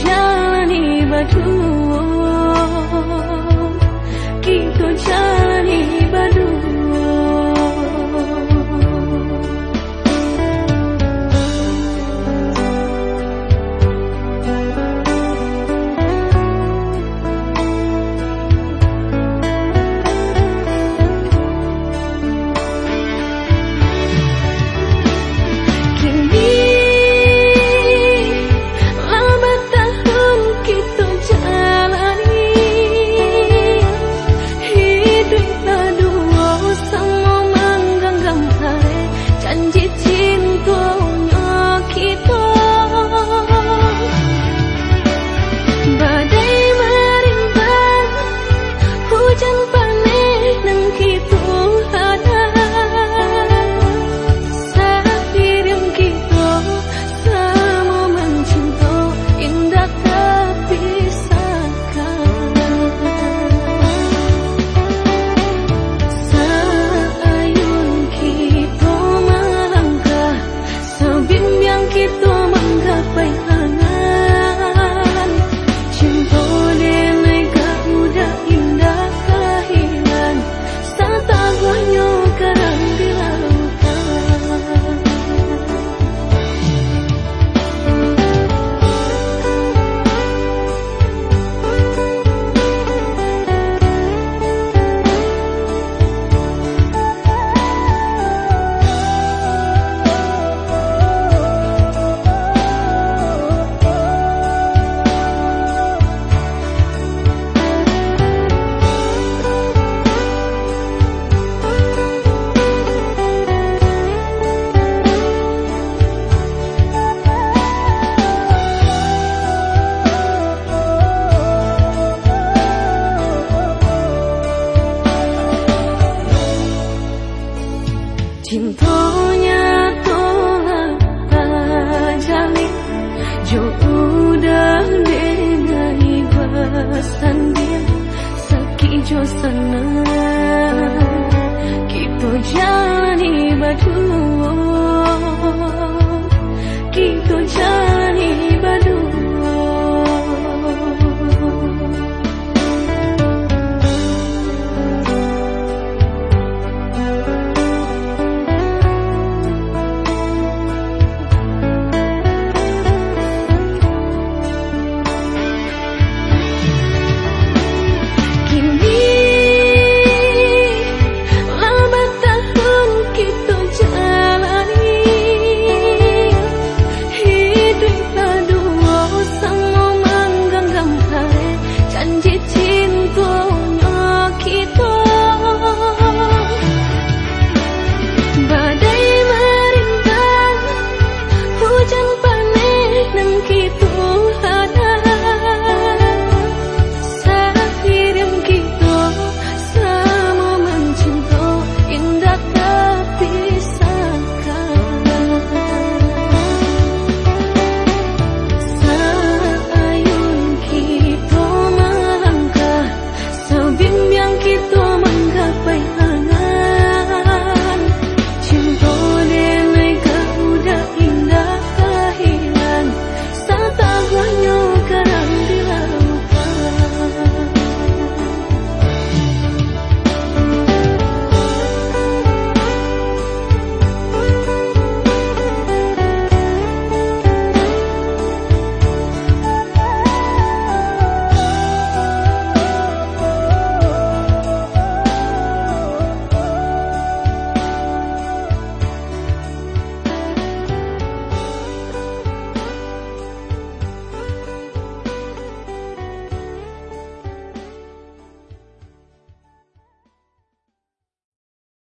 jalani berdua 多 can pull